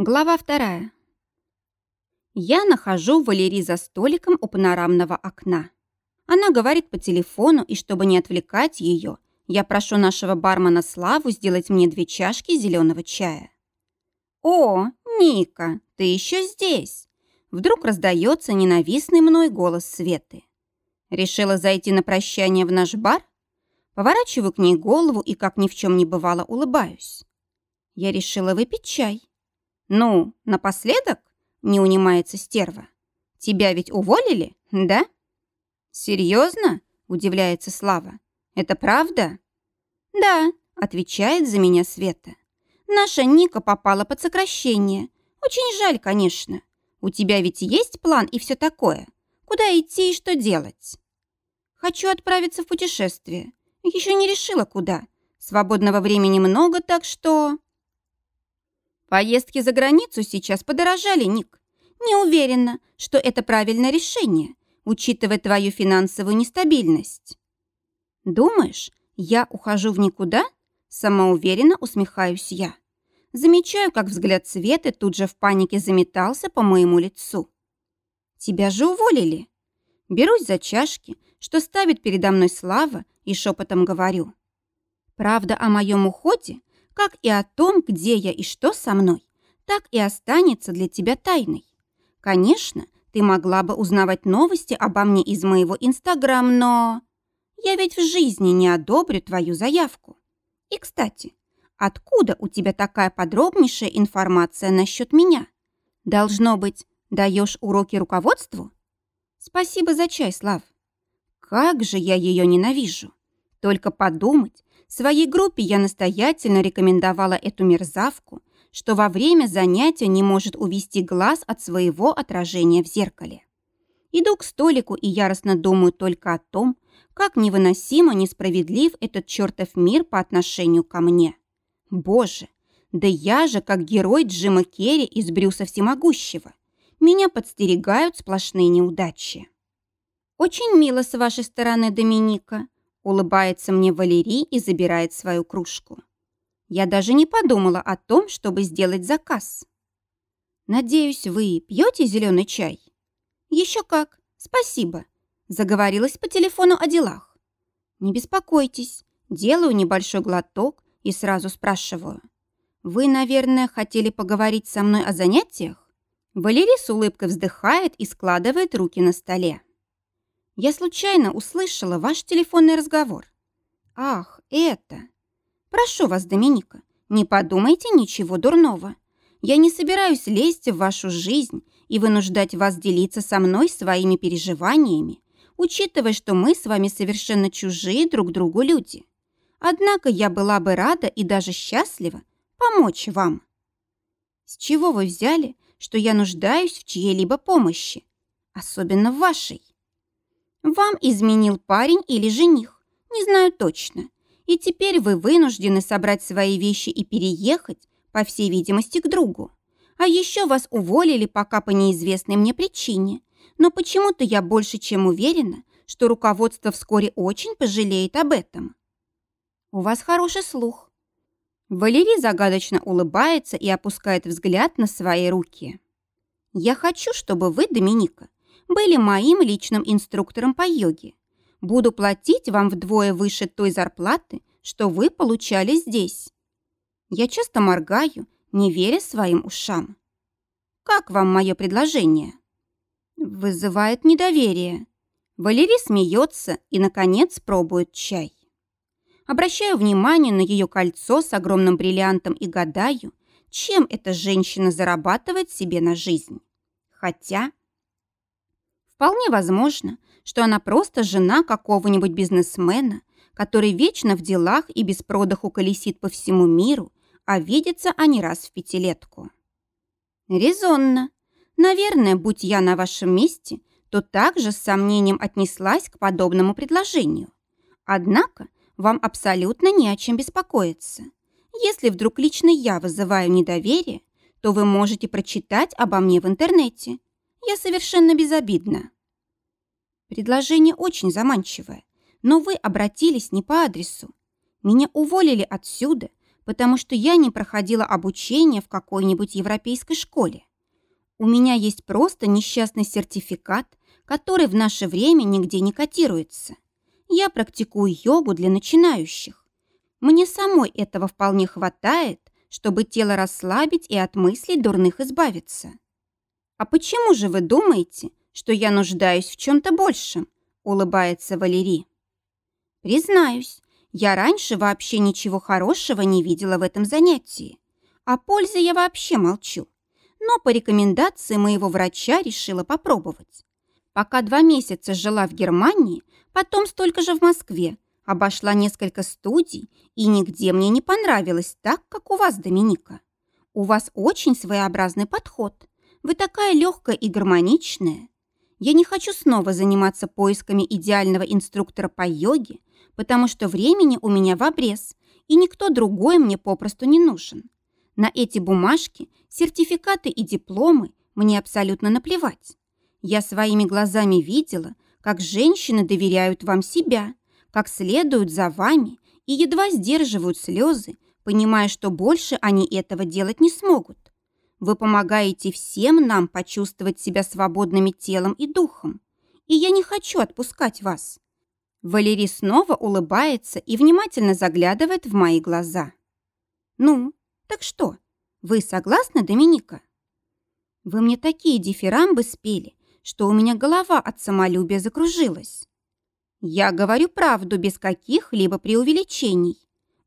Глава вторая. Я нахожу Валерий за столиком у панорамного окна. Она говорит по телефону, и чтобы не отвлекать ее, я прошу нашего бармена Славу сделать мне две чашки зеленого чая. «О, Ника, ты еще здесь!» Вдруг раздается ненавистный мной голос Светы. Решила зайти на прощание в наш бар? Поворачиваю к ней голову и, как ни в чем не бывало, улыбаюсь. Я решила выпить чай. «Ну, напоследок?» — не унимается стерва. «Тебя ведь уволили, да?» «Серьезно?» — удивляется Слава. «Это правда?» «Да», — отвечает за меня Света. «Наша Ника попала под сокращение. Очень жаль, конечно. У тебя ведь есть план и все такое. Куда идти и что делать?» «Хочу отправиться в путешествие. Еще не решила, куда. Свободного времени много, так что...» Поездки за границу сейчас подорожали, Ник. Не уверена, что это правильное решение, учитывая твою финансовую нестабильность. Думаешь, я ухожу в никуда? Самоуверенно усмехаюсь я. Замечаю, как взгляд Светы тут же в панике заметался по моему лицу. Тебя же уволили. Берусь за чашки, что ставит передо мной Слава, и шепотом говорю. Правда о моем уходе как и о том, где я и что со мной, так и останется для тебя тайной. Конечно, ты могла бы узнавать новости обо мне из моего Инстаграм, но... Я ведь в жизни не одобрю твою заявку. И, кстати, откуда у тебя такая подробнейшая информация насчет меня? Должно быть, даешь уроки руководству? Спасибо за чай, Слав. Как же я ее ненавижу. Только подумать, Своей группе я настоятельно рекомендовала эту мерзавку, что во время занятия не может увести глаз от своего отражения в зеркале. Иду к столику и яростно думаю только о том, как невыносимо несправедлив этот чертов мир по отношению ко мне. Боже, да я же как герой Джима Керри из Брюса Всемогущего. Меня подстерегают сплошные неудачи. «Очень мило с вашей стороны, Доминика», Улыбается мне Валерий и забирает свою кружку. Я даже не подумала о том, чтобы сделать заказ. Надеюсь, вы пьете зеленый чай? Еще как, спасибо. Заговорилась по телефону о делах. Не беспокойтесь, делаю небольшой глоток и сразу спрашиваю. Вы, наверное, хотели поговорить со мной о занятиях? Валерий с улыбкой вздыхает и складывает руки на столе. Я случайно услышала ваш телефонный разговор. Ах, это... Прошу вас, Доминика, не подумайте ничего дурного. Я не собираюсь лезть в вашу жизнь и вынуждать вас делиться со мной своими переживаниями, учитывая, что мы с вами совершенно чужие друг другу люди. Однако я была бы рада и даже счастлива помочь вам. С чего вы взяли, что я нуждаюсь в чьей-либо помощи, особенно в вашей? Вам изменил парень или жених, не знаю точно. И теперь вы вынуждены собрать свои вещи и переехать, по всей видимости, к другу. А еще вас уволили пока по неизвестной мне причине. Но почему-то я больше чем уверена, что руководство вскоре очень пожалеет об этом. У вас хороший слух. Валерий загадочно улыбается и опускает взгляд на свои руки. Я хочу, чтобы вы, Доминика, были моим личным инструктором по йоге. Буду платить вам вдвое выше той зарплаты, что вы получали здесь. Я часто моргаю, не веря своим ушам. Как вам мое предложение? Вызывает недоверие. Валерий смеется и, наконец, пробует чай. Обращаю внимание на ее кольцо с огромным бриллиантом и гадаю, чем эта женщина зарабатывает себе на жизнь. Хотя Вполне возможно, что она просто жена какого-нибудь бизнесмена, который вечно в делах и без продыху колесит по всему миру, а видятся они раз в пятилетку. Резонно. Наверное, будь я на вашем месте, то также с сомнением отнеслась к подобному предложению. Однако вам абсолютно не о чем беспокоиться. Если вдруг лично я вызываю недоверие, то вы можете прочитать обо мне в интернете. Я совершенно безобидна. Предложение очень заманчивое, но вы обратились не по адресу. Меня уволили отсюда, потому что я не проходила обучение в какой-нибудь европейской школе. У меня есть просто несчастный сертификат, который в наше время нигде не котируется. Я практикую йогу для начинающих. Мне самой этого вполне хватает, чтобы тело расслабить и от мыслей дурных избавиться. А почему же вы думаете, что я нуждаюсь в чем-то большем? Улыбается Валерий. Признаюсь, я раньше вообще ничего хорошего не видела в этом занятии. О пользе я вообще молчу. Но по рекомендации моего врача решила попробовать. Пока два месяца жила в Германии, потом столько же в Москве, обошла несколько студий, и нигде мне не понравилось так, как у вас, Доминика. У вас очень своеобразный подход. Вы такая легкая и гармоничная. Я не хочу снова заниматься поисками идеального инструктора по йоге, потому что времени у меня в обрез, и никто другой мне попросту не нужен. На эти бумажки, сертификаты и дипломы мне абсолютно наплевать. Я своими глазами видела, как женщины доверяют вам себя, как следуют за вами и едва сдерживают слезы, понимая, что больше они этого делать не смогут. Вы помогаете всем нам почувствовать себя свободными телом и духом. И я не хочу отпускать вас. Валерий снова улыбается и внимательно заглядывает в мои глаза. «Ну, так что, вы согласны, Доминика?» «Вы мне такие дифирамбы спели, что у меня голова от самолюбия закружилась. Я говорю правду без каких-либо преувеличений.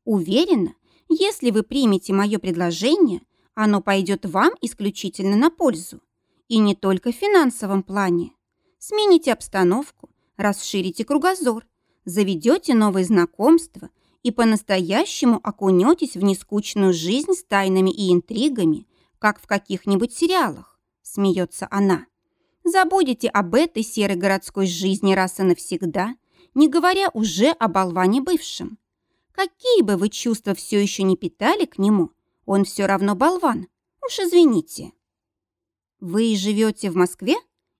Уверена, если вы примете мое предложение, оно пойдет вам исключительно на пользу. И не только в финансовом плане. Смените обстановку, расширите кругозор, заведете новые знакомства и по-настоящему окунетесь в нескучную жизнь с тайнами и интригами, как в каких-нибудь сериалах, смеется она. Забудете об этой серой городской жизни раз и навсегда, не говоря уже о болване бывшем. Какие бы вы чувства все еще не питали к нему, он все равно болван. Уж извините. Вы живете в Москве?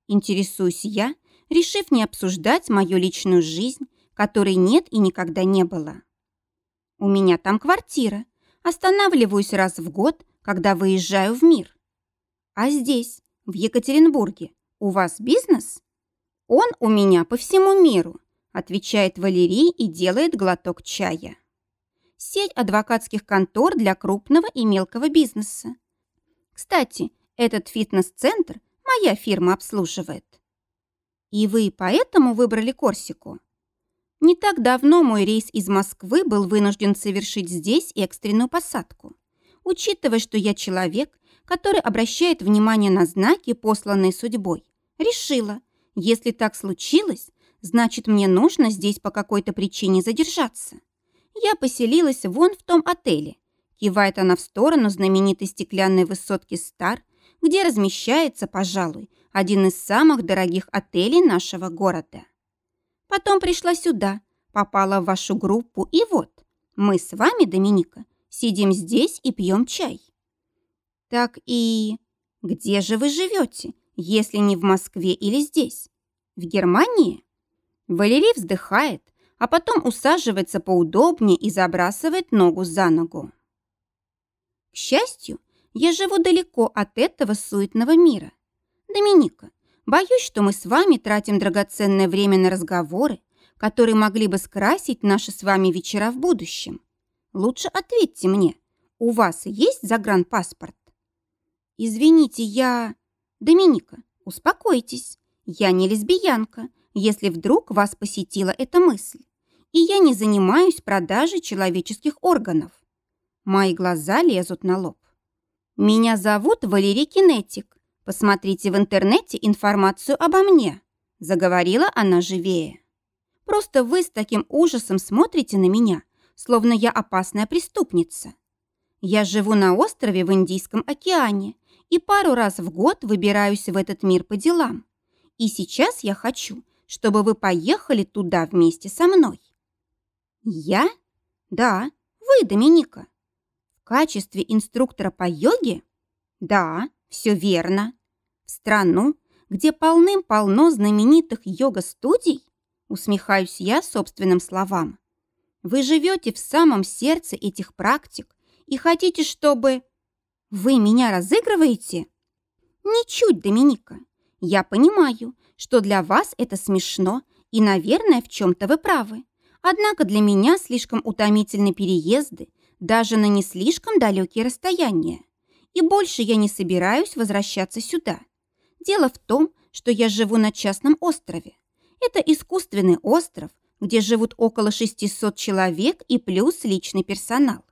Интересуюсь я, решив не обсуждать мою личную жизнь, которой нет и никогда не было. У меня там квартира. Останавливаюсь раз в год, когда выезжаю в мир. А здесь, в Екатеринбурге, у вас бизнес? Он у меня по всему миру, отвечает Валерий и делает глоток чая. Сеть адвокатских контор для крупного и мелкого бизнеса. Кстати, этот фитнес-центр моя фирма обслуживает. И вы поэтому выбрали Корсику? Не так давно мой рейс из Москвы был вынужден совершить здесь экстренную посадку. Учитывая, что я человек, который обращает внимание на знаки, посланные судьбой, решила, если так случилось, значит, мне нужно здесь по какой-то причине задержаться. Я поселилась вон в том отеле. Кивает она в сторону знаменитой стеклянной высотки «Стар», где размещается, пожалуй, один из самых дорогих отелей нашего города. Потом пришла сюда, попала в вашу группу, и вот, мы с вами, Доминика, сидим здесь и пьем чай. Так и... Где же вы живете, если не в Москве или здесь? В Германии? Валерий вздыхает, а потом усаживается поудобнее и забрасывает ногу за ногу. К счастью, я живу далеко от этого суетного мира. Доминика, Боюсь, что мы с вами тратим драгоценное время на разговоры, которые могли бы скрасить наши с вами вечера в будущем. Лучше ответьте мне, у вас есть загранпаспорт? Извините, я... Доминика, успокойтесь. Я не лесбиянка, если вдруг вас посетила эта мысль. И я не занимаюсь продажей человеческих органов. Мои глаза лезут на лоб. Меня зовут Валерий Кинетик. Посмотрите в интернете информацию обо мне», – заговорила она живее. «Просто вы с таким ужасом смотрите на меня, словно я опасная преступница. Я живу на острове в Индийском океане и пару раз в год выбираюсь в этот мир по делам. И сейчас я хочу, чтобы вы поехали туда вместе со мной». «Я? Да, вы, Доминика. В качестве инструктора по йоге? Да, все верно. В страну, где полным-полно знаменитых йога-студий? Усмехаюсь я собственным словам. Вы живете в самом сердце этих практик И хотите, чтобы... Вы меня разыгрываете? Ничуть, Доминика. Я понимаю, что для вас это смешно, и, наверное, в чем-то вы правы. Однако для меня слишком утомительны переезды, даже на не слишком далекие расстояния. И больше я не собираюсь возвращаться сюда. Дело в том, что я живу на частном острове. Это искусственный остров, где живут около 600 человек и плюс личный персонал.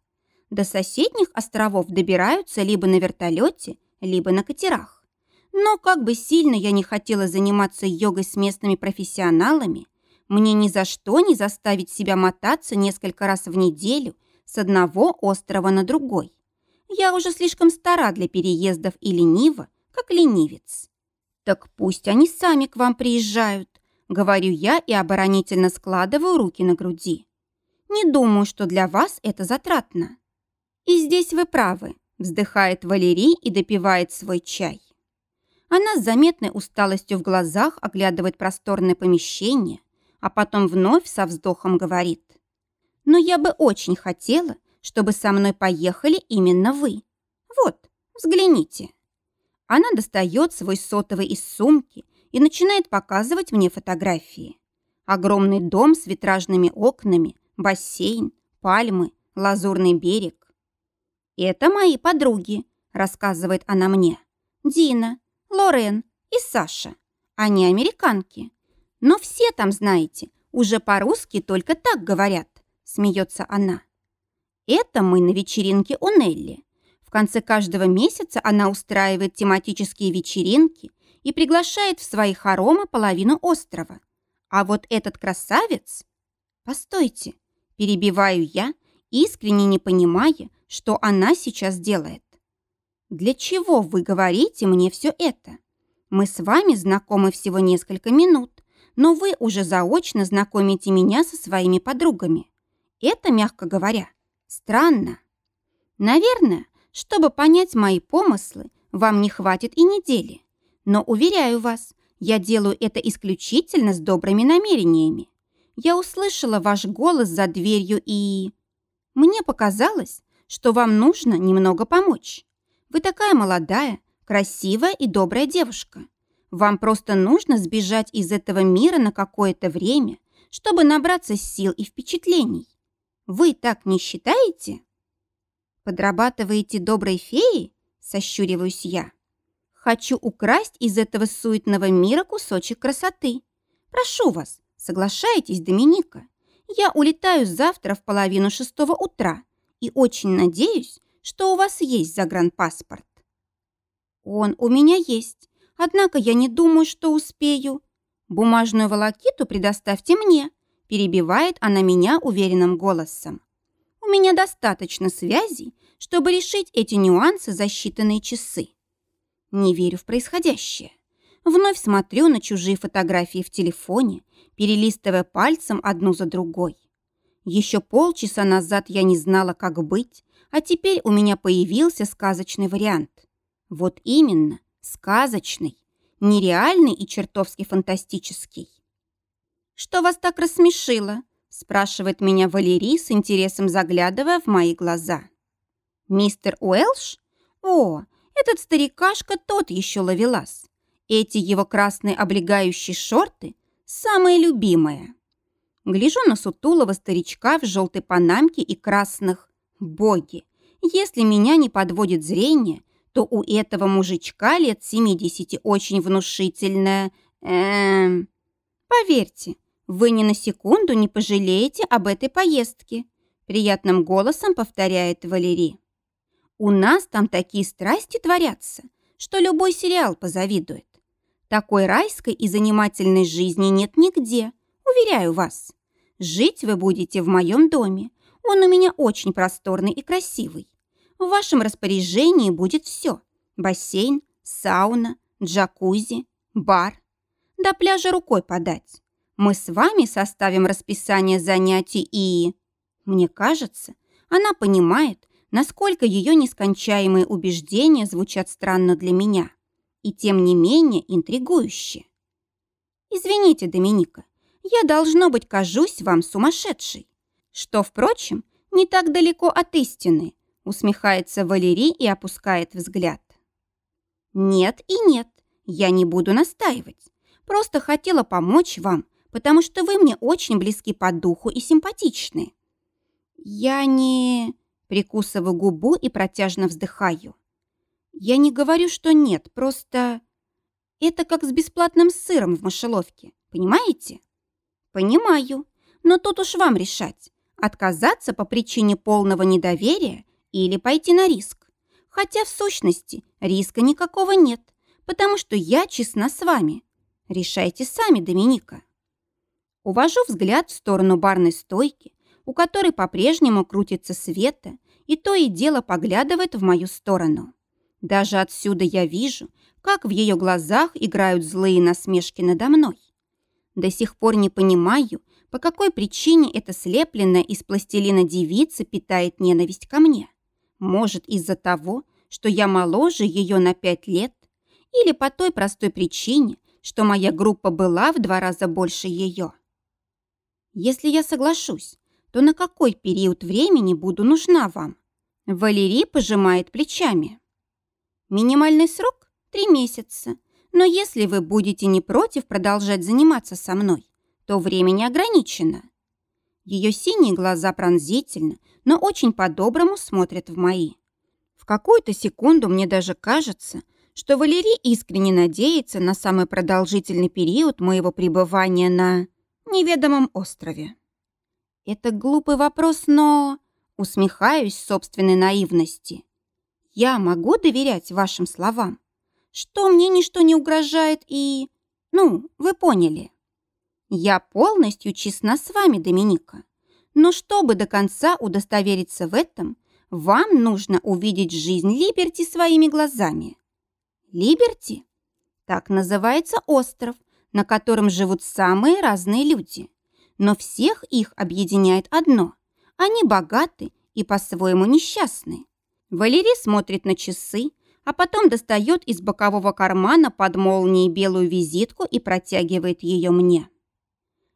До соседних островов добираются либо на вертолете, либо на катерах. Но как бы сильно я не хотела заниматься йогой с местными профессионалами, мне ни за что не заставить себя мотаться несколько раз в неделю с одного острова на другой. Я уже слишком стара для переездов и ленива, как ленивец. Так пусть они сами к вам приезжают, говорю я и оборонительно складываю руки на груди. Не думаю, что для вас это затратно. И здесь вы правы, вздыхает Валерий и допивает свой чай. Она с заметной усталостью в глазах оглядывает просторное помещение, а потом вновь со вздохом говорит. «Но я бы очень хотела, чтобы со мной поехали именно вы. Вот, взгляните». Она достает свой сотовый из сумки и начинает показывать мне фотографии. Огромный дом с витражными окнами, бассейн, пальмы, лазурный берег. «Это мои подруги», — рассказывает она мне. «Дина, Лорен и Саша. Они американки. Но все там, знаете, уже по-русски только так говорят, смеется она. Это мы на вечеринке у Нелли. В конце каждого месяца она устраивает тематические вечеринки и приглашает в свои хоромы половину острова. А вот этот красавец... Постойте, перебиваю я, искренне не понимая, что она сейчас делает. Для чего вы говорите мне все это? Мы с вами знакомы всего несколько минут, но вы уже заочно знакомите меня со своими подругами. Это, мягко говоря, странно. Наверное, чтобы понять мои помыслы, вам не хватит и недели. Но, уверяю вас, я делаю это исключительно с добрыми намерениями. Я услышала ваш голос за дверью и... Мне показалось, что вам нужно немного помочь. Вы такая молодая, красивая и добрая девушка. Вам просто нужно сбежать из этого мира на какое-то время, чтобы набраться сил и впечатлений. Вы так не считаете? Подрабатываете доброй феей? Сощуриваюсь я. Хочу украсть из этого суетного мира кусочек красоты. Прошу вас, соглашайтесь, Доминика. Я улетаю завтра в половину шестого утра и очень надеюсь, что у вас есть загранпаспорт. Он у меня есть, однако я не думаю, что успею. Бумажную волокиту предоставьте мне, перебивает она меня уверенным голосом. У меня достаточно связей, чтобы решить эти нюансы за считанные часы. Не верю в происходящее. Вновь смотрю на чужие фотографии в телефоне, перелистывая пальцем одну за другой. Еще полчаса назад я не знала, как быть, а теперь у меня появился сказочный вариант. Вот именно, сказочный, нереальный и чертовски фантастический. «Что вас так рассмешило?» спрашивает меня Валерий с интересом заглядывая в мои глаза. «Мистер Уэлш? О, этот старикашка тот еще ловелас. Эти его красные облегающие шорты – самые любимые». Гляжу на сутулого старичка в желтой панамке и красных Боги, если меня не подводит зрение, то у этого мужичка лет 70 очень внушительное... Эм... Поверьте, вы ни на секунду не пожалеете об этой поездке, приятным голосом повторяет Валерий. У нас там такие страсти творятся, что любой сериал позавидует. Такой райской и занимательной жизни нет нигде, уверяю вас. Жить вы будете в моем доме, он у меня очень просторный и красивый. В вашем распоряжении будет все. Бассейн, сауна, джакузи, бар. До пляжа рукой подать. Мы с вами составим расписание занятий и... Мне кажется, она понимает, насколько ее нескончаемые убеждения звучат странно для меня и тем не менее интригующе. Извините, Доминика, я, должно быть, кажусь вам сумасшедшей что, впрочем, не так далеко от истины, усмехается Валерий и опускает взгляд. Нет и нет, я не буду настаивать. Просто хотела помочь вам, потому что вы мне очень близки по духу и симпатичны. Я не... Прикусываю губу и протяжно вздыхаю. Я не говорю, что нет, просто... Это как с бесплатным сыром в мышеловке, понимаете? Понимаю, но тут уж вам решать, отказаться по причине полного недоверия или пойти на риск. Хотя в сущности риска никакого нет, потому что я честна с вами. Решайте сами, Доминика. Увожу взгляд в сторону барной стойки, у которой по-прежнему крутится Света, и то и дело поглядывает в мою сторону. Даже отсюда я вижу, как в ее глазах играют злые насмешки надо мной. До сих пор не понимаю, по какой причине эта слепленная из пластилина девица питает ненависть ко мне. Может, из-за того, что я моложе ее на пять лет, или по той простой причине, что моя группа была в два раза больше ее. Если я соглашусь, то на какой период времени буду нужна вам? Валерий пожимает плечами. Минимальный срок – три месяца. Но если вы будете не против продолжать заниматься со мной, то время не ограничено. Ее синие глаза пронзительно, но очень по-доброму смотрят в мои. В какую-то секунду мне даже кажется, что Валерий искренне надеется на самый продолжительный период моего пребывания на неведомом острове. Это глупый вопрос, но... Усмехаюсь собственной наивности. Я могу доверять вашим словам? Что мне ничто не угрожает и... Ну, вы поняли. Я полностью честна с вами, Доминика. Но чтобы до конца удостовериться в этом, вам нужно увидеть жизнь Либерти своими глазами. Либерти? Так называется остров, на котором живут самые разные люди. Но всех их объединяет одно. Они богаты и по-своему несчастны. Валерий смотрит на часы, а потом достает из бокового кармана под молнией белую визитку и протягивает ее мне.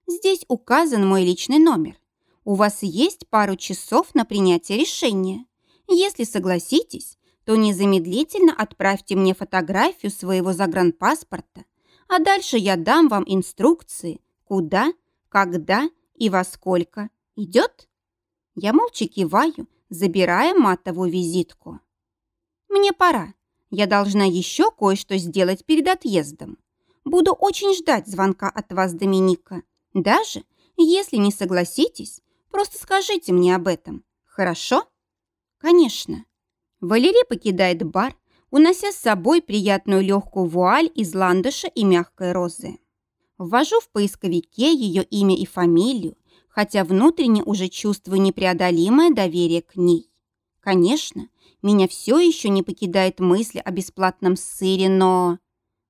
Здесь указан мой личный номер. У вас есть пару часов на принятие решения. Если согласитесь, то незамедлительно отправьте мне фотографию своего загранпаспорта, а дальше я дам вам инструкции, куда, когда и во сколько. Идет? Я молча киваю, забирая матовую визитку. Мне пора. Я должна еще кое-что сделать перед отъездом. Буду очень ждать звонка от вас, Доминика. Даже если не согласитесь, просто скажите мне об этом. Хорошо? Конечно. Валерий покидает бар, унося с собой приятную легкую вуаль из ландыша и мягкой розы. Ввожу в поисковике ее имя и фамилию, хотя внутренне уже чувствую непреодолимое доверие к ней. Конечно, меня все еще не покидает мысль о бесплатном сыре, но...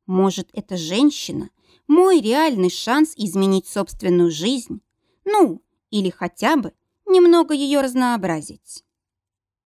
Может, эта женщина – мой реальный шанс изменить собственную жизнь? Ну, или хотя бы немного ее разнообразить.